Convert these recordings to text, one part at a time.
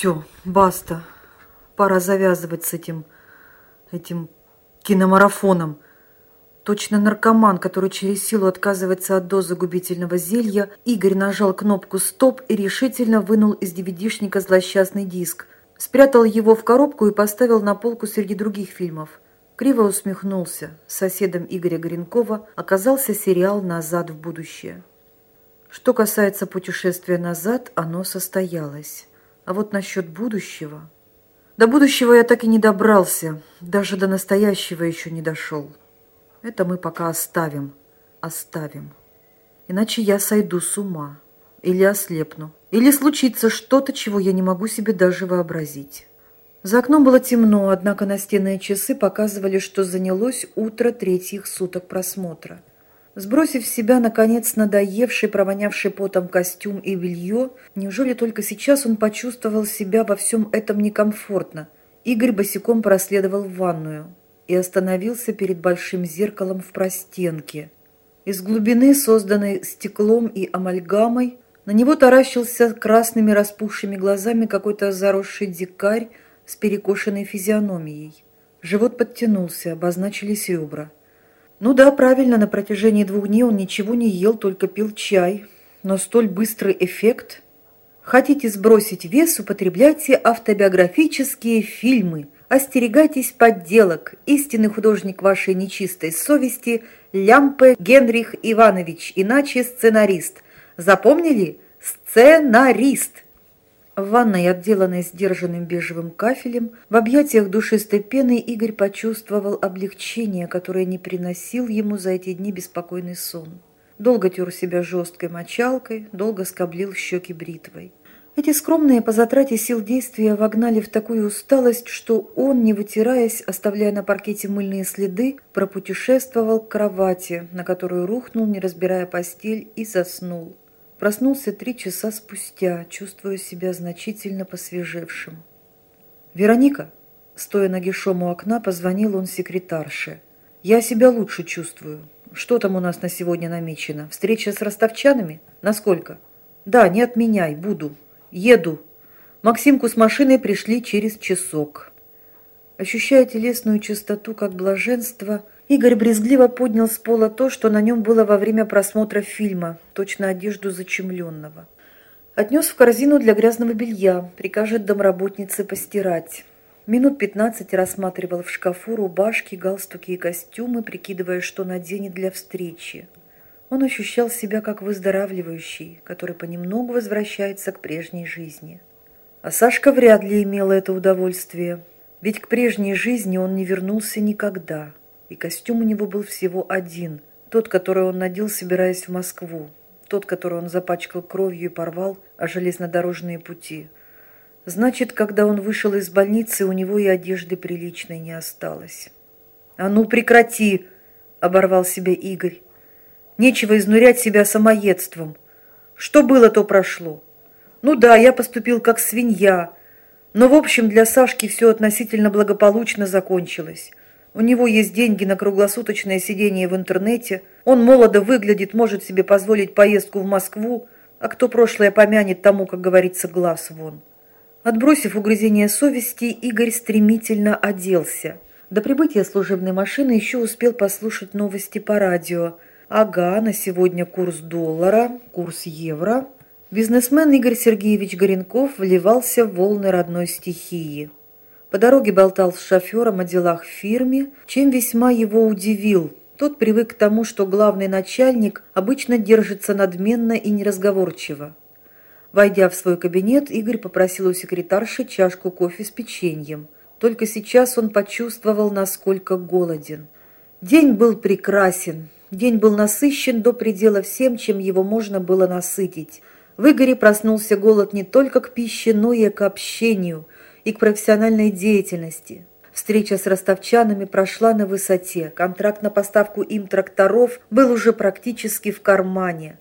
все, баста. Пора завязывать с этим, этим киномарафоном. Точно наркоман, который через силу отказывается от дозы губительного зелья, Игорь нажал кнопку «Стоп» и решительно вынул из DVD-шника злосчастный диск. Спрятал его в коробку и поставил на полку среди других фильмов. Криво усмехнулся. Соседом Игоря Горенкова оказался сериал «Назад в будущее». Что касается путешествия назад, оно состоялось. А вот насчет будущего... До будущего я так и не добрался, даже до настоящего еще не дошел. Это мы пока оставим, оставим. Иначе я сойду с ума, или ослепну, или случится что-то, чего я не могу себе даже вообразить. За окном было темно, однако настенные часы показывали, что занялось утро третьих суток просмотра. Сбросив с себя, наконец, надоевший, провонявший потом костюм и белье, неужели только сейчас он почувствовал себя во всем этом некомфортно? Игорь босиком проследовал в ванную и остановился перед большим зеркалом в простенке. Из глубины, созданной стеклом и амальгамой, на него таращился красными распухшими глазами какой-то заросший дикарь с перекошенной физиономией. Живот подтянулся, обозначились ребра. Ну да, правильно, на протяжении двух дней он ничего не ел, только пил чай. Но столь быстрый эффект... Хотите сбросить вес, употребляйте автобиографические фильмы. Остерегайтесь подделок. Истинный художник вашей нечистой совести – Лямпе Генрих Иванович, иначе сценарист. Запомнили? Сценарист! В ванной, отделанной сдержанным бежевым кафелем, в объятиях душистой пены Игорь почувствовал облегчение, которое не приносил ему за эти дни беспокойный сон. Долго тер себя жесткой мочалкой, долго скоблил щеки бритвой. Эти скромные по затрате сил действия вогнали в такую усталость, что он, не вытираясь, оставляя на паркете мыльные следы, пропутешествовал к кровати, на которую рухнул, не разбирая постель, и заснул. Проснулся три часа спустя, чувствуя себя значительно посвежевшим. «Вероника!» Стоя нагишом у окна, позвонил он секретарше. «Я себя лучше чувствую. Что там у нас на сегодня намечено? Встреча с ростовчанами? Насколько?» «Да, не отменяй, буду. Еду». Максимку с машиной пришли через часок. Ощущая телесную чистоту как блаженство, Игорь брезгливо поднял с пола то, что на нем было во время просмотра фильма, точно одежду зачемленного. Отнес в корзину для грязного белья, прикажет домработнице постирать. Минут пятнадцать рассматривал в шкафу рубашки, галстуки и костюмы, прикидывая, что наденет для встречи. Он ощущал себя как выздоравливающий, который понемногу возвращается к прежней жизни. А Сашка вряд ли имела это удовольствие, ведь к прежней жизни он не вернулся никогда и костюм у него был всего один, тот, который он надел, собираясь в Москву, тот, который он запачкал кровью и порвал о железнодорожные пути. Значит, когда он вышел из больницы, у него и одежды приличной не осталось. «А ну, прекрати!» — оборвал себя Игорь. «Нечего изнурять себя самоедством. Что было, то прошло. Ну да, я поступил как свинья, но, в общем, для Сашки все относительно благополучно закончилось. У него есть деньги на круглосуточное сидение в интернете. Он молодо выглядит, может себе позволить поездку в Москву. А кто прошлое помянет тому, как говорится, глаз вон. Отбросив угрызение совести, Игорь стремительно оделся. До прибытия служебной машины еще успел послушать новости по радио. Ага, на сегодня курс доллара, курс евро. Бизнесмен Игорь Сергеевич Горенков вливался в волны родной стихии. По дороге болтал с шофером о делах в фирме, чем весьма его удивил. Тот привык к тому, что главный начальник обычно держится надменно и неразговорчиво. Войдя в свой кабинет, Игорь попросил у секретарши чашку кофе с печеньем. Только сейчас он почувствовал, насколько голоден. День был прекрасен. День был насыщен до предела всем, чем его можно было насытить. В Игоре проснулся голод не только к пище, но и к общению – и к профессиональной деятельности. Встреча с ростовчанами прошла на высоте. Контракт на поставку им тракторов был уже практически в кармане.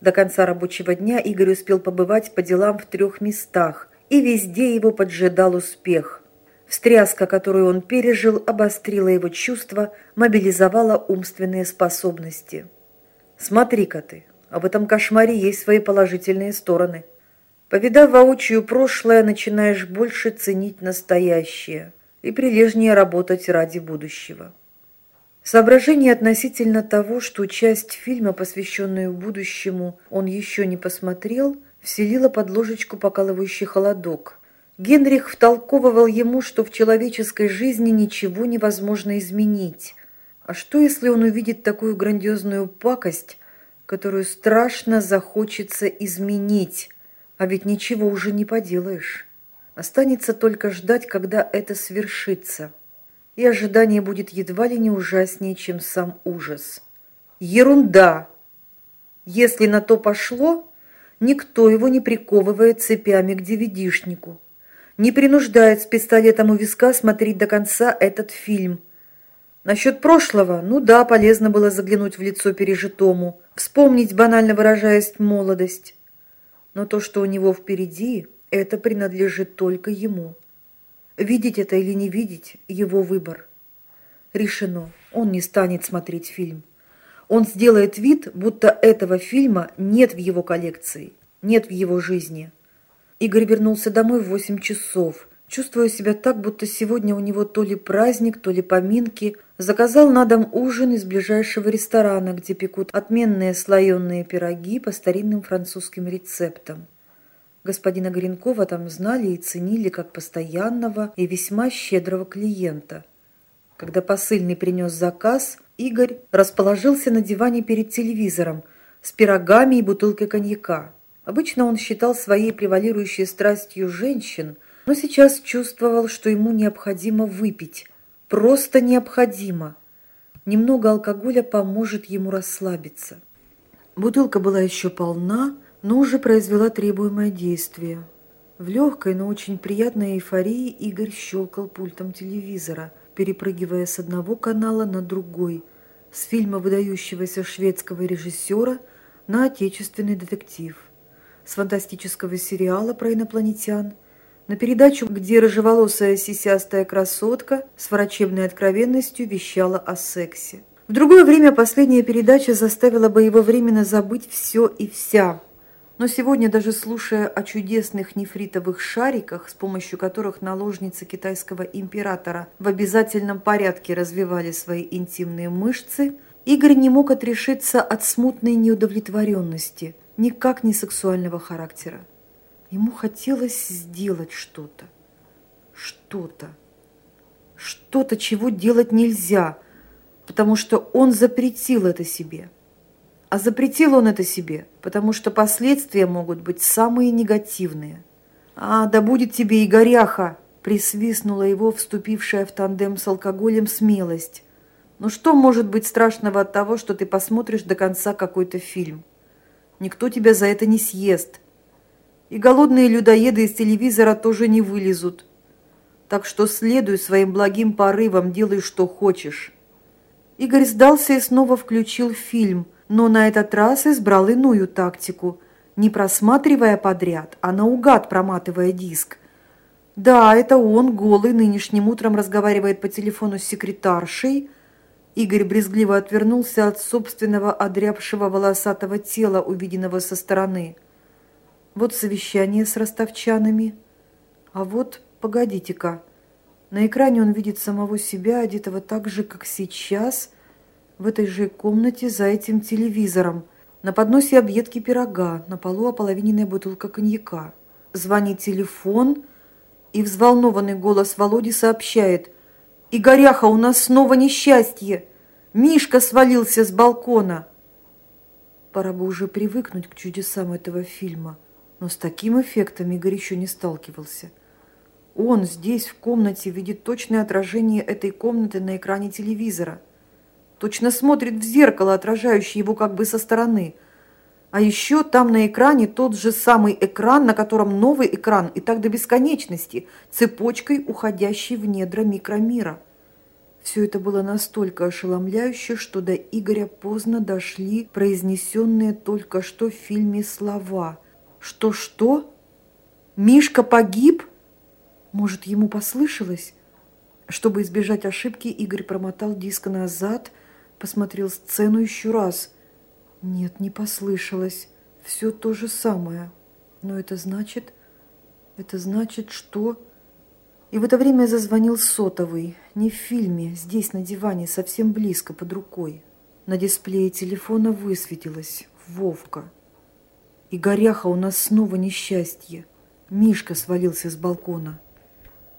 До конца рабочего дня Игорь успел побывать по делам в трех местах, и везде его поджидал успех. Встряска, которую он пережил, обострила его чувства, мобилизовала умственные способности. «Смотри-ка ты, об этом кошмаре есть свои положительные стороны», Повидав воочию прошлое, начинаешь больше ценить настоящее и прилежнее работать ради будущего. Соображение относительно того, что часть фильма, посвященную будущему, он еще не посмотрел, вселило под ложечку покалывающий холодок. Генрих втолковывал ему, что в человеческой жизни ничего невозможно изменить. А что, если он увидит такую грандиозную пакость, которую страшно захочется изменить, а ведь ничего уже не поделаешь? Останется только ждать, когда это свершится и ожидание будет едва ли не ужаснее, чем сам ужас. Ерунда! Если на то пошло, никто его не приковывает цепями к девидишнику, не принуждает с пистолетом у виска смотреть до конца этот фильм. Насчет прошлого, ну да, полезно было заглянуть в лицо пережитому, вспомнить, банально выражаясь, молодость. Но то, что у него впереди, это принадлежит только ему. Видеть это или не видеть – его выбор. Решено, он не станет смотреть фильм. Он сделает вид, будто этого фильма нет в его коллекции, нет в его жизни. Игорь вернулся домой в восемь часов, чувствуя себя так, будто сегодня у него то ли праздник, то ли поминки. Заказал на дом ужин из ближайшего ресторана, где пекут отменные слоеные пироги по старинным французским рецептам. Господина Горенкова там знали и ценили как постоянного и весьма щедрого клиента. Когда посыльный принес заказ, Игорь расположился на диване перед телевизором с пирогами и бутылкой коньяка. Обычно он считал своей превалирующей страстью женщин, но сейчас чувствовал, что ему необходимо выпить. Просто необходимо. Немного алкоголя поможет ему расслабиться. Бутылка была еще полна, но уже произвела требуемое действие. В легкой, но очень приятной эйфории Игорь щелкал пультом телевизора, перепрыгивая с одного канала на другой, с фильма выдающегося шведского режиссера на отечественный детектив, с фантастического сериала про инопланетян, на передачу, где рыжеволосая сисястая красотка с врачебной откровенностью вещала о сексе. В другое время последняя передача заставила бы его временно забыть все и вся – но сегодня, даже слушая о чудесных нефритовых шариках, с помощью которых наложницы китайского императора в обязательном порядке развивали свои интимные мышцы, Игорь не мог отрешиться от смутной неудовлетворенности, никак не сексуального характера. Ему хотелось сделать что-то. Что-то. Что-то, чего делать нельзя, потому что он запретил это себе. А запретил он это себе, потому что последствия могут быть самые негативные. «А, да будет тебе и горяха!» – присвистнула его вступившая в тандем с алкоголем смелость. «Ну что может быть страшного от того, что ты посмотришь до конца какой-то фильм? Никто тебя за это не съест. И голодные людоеды из телевизора тоже не вылезут. Так что следуй своим благим порывам, делай, что хочешь». Игорь сдался и снова включил фильм – но на этот раз избрал иную тактику, не просматривая подряд, а наугад проматывая диск. Да, это он, голый, нынешним утром разговаривает по телефону с секретаршей. Игорь брезгливо отвернулся от собственного одрябшего волосатого тела, увиденного со стороны. Вот совещание с ростовчанами. А вот, погодите-ка, на экране он видит самого себя, одетого так же, как сейчас – в этой же комнате за этим телевизором. На подносе объедки пирога, на полу ополовиненная бутылка коньяка. Звонит телефон, и взволнованный голос Володи сообщает. «Игоряха, у нас снова несчастье! Мишка свалился с балкона!» Пора бы уже привыкнуть к чудесам этого фильма, но с таким эффектом Игорь еще не сталкивался. Он здесь, в комнате, видит точное отражение этой комнаты на экране телевизора – точно смотрит в зеркало, отражающее его как бы со стороны. А еще там на экране тот же самый экран, на котором новый экран, и так до бесконечности, цепочкой, уходящей в недра микромира. Все это было настолько ошеломляюще, что до Игоря поздно дошли произнесенные только что в фильме слова. Что-что? Мишка погиб? Может, ему послышалось? Чтобы избежать ошибки, Игорь промотал диск назад, посмотрел сцену еще раз. Нет, не послышалось. Все то же самое. Но это значит... Это значит, что... И в это время зазвонил сотовый. Не в фильме, здесь, на диване, совсем близко, под рукой. На дисплее телефона высветилось «Вовка». И горяха у нас снова несчастье. Мишка свалился с балкона.